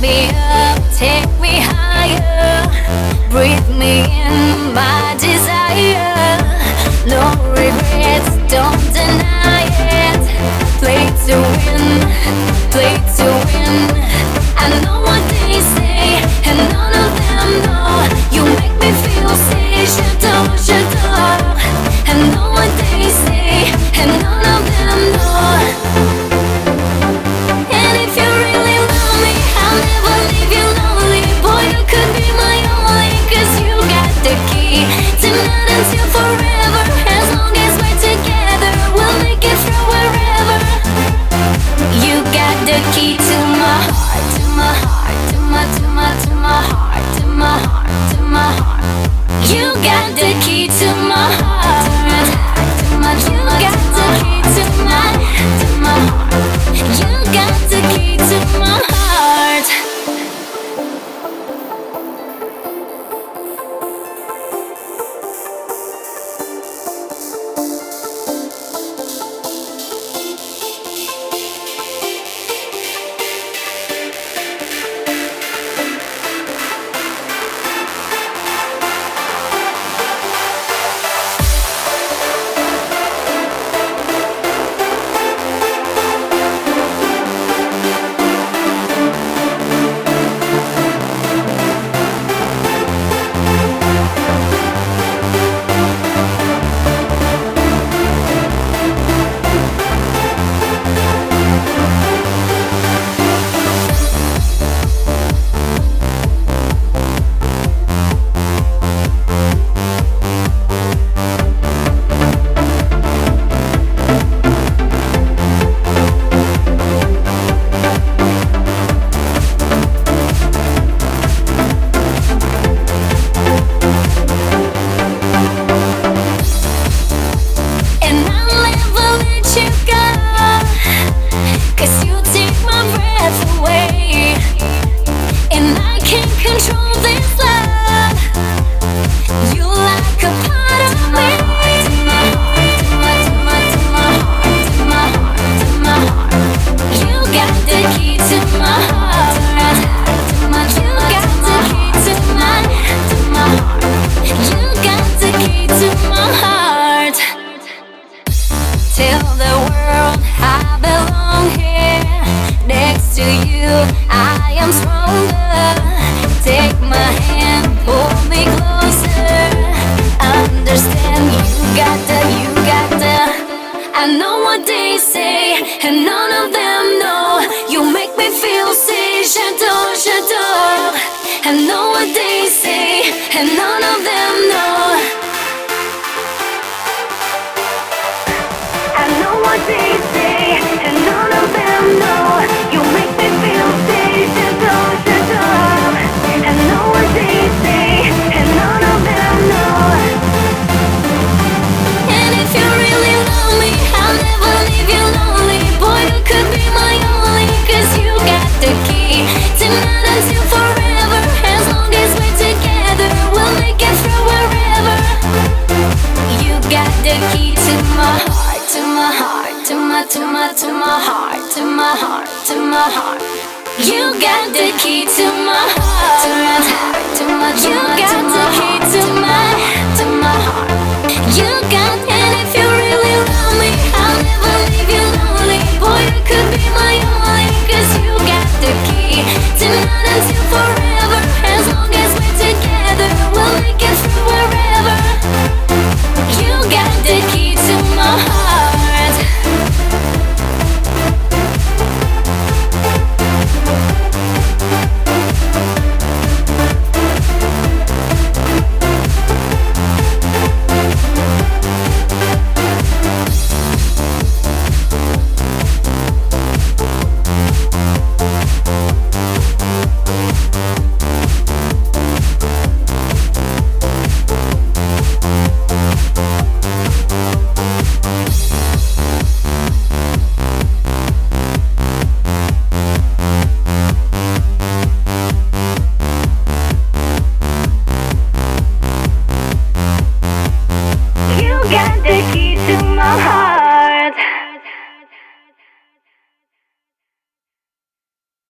me up, take me higher. Breathe me in my desire. No regrets, don't deny it. Play to win, play to win. to my to my heart, to my heart, to my heart. You got the key to my heart, to my heart, to my. You got the key to my.